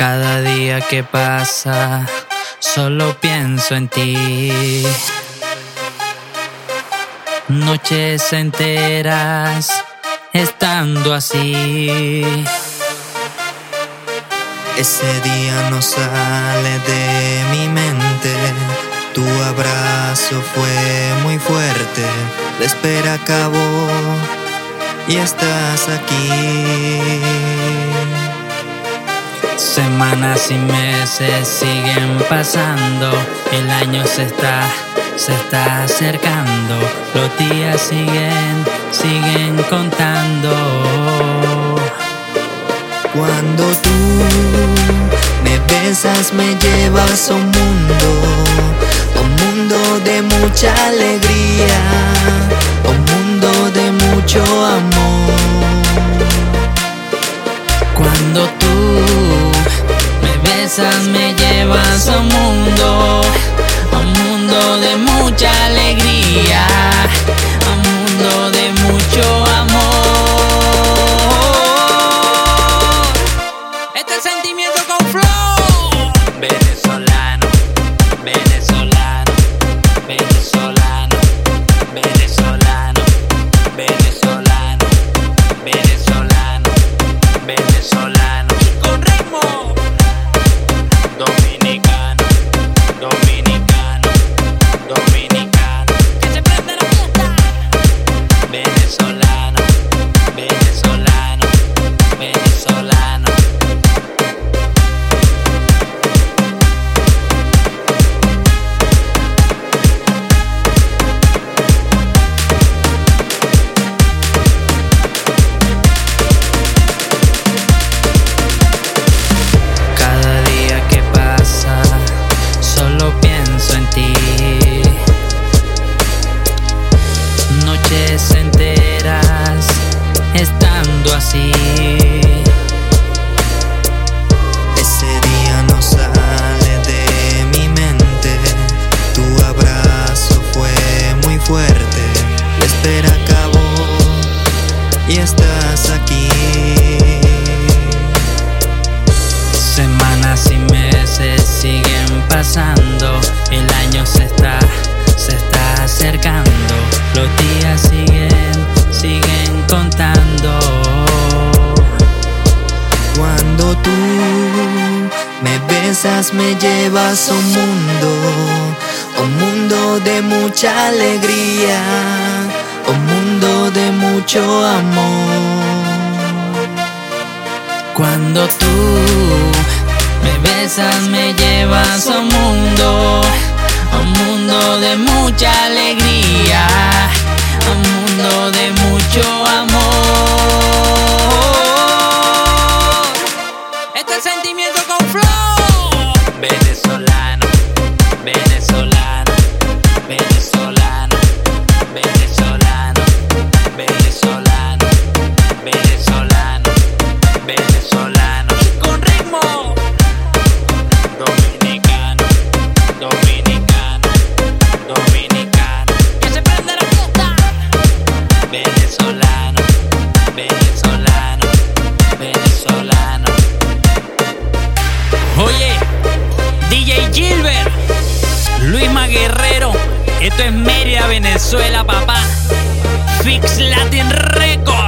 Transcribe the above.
Cada día que pasa, solo pienso en ti. Noches enteras, estando así. Ese día no sale de mi mente. Tu abrazo fue muy fuerte. La espera acabó y estás aquí. Semanas y meses siguen pasando, el año se está, se está acercando, los días siguen, siguen contando. Cuando tú me besas me llevas a un mundo, un mundo de mucha alegría, un mundo de mucho amor. Cuando tú me llevas a un mundo, a un mundo de mucha alegría, a un mundo de mucho amor. Este sentimiento con flow. Venezolano, venezolano, venezolano, venezolano, Noches enteras, estando así. Ese día no sale de mi mente. Tu abrazo fue muy fuerte. La espera acabó y estás aquí. Semanas y meses siguen pasando, contando. Cuando tú me besas me llevas a un mundo, un mundo de mucha alegría, un mundo de mucho amor. Cuando tú me besas me llevas a un mundo, Venezolano, venezolano, venezolano, es Mérida, Venezuela, papá. Fix Latin Record. Pa'l mundo.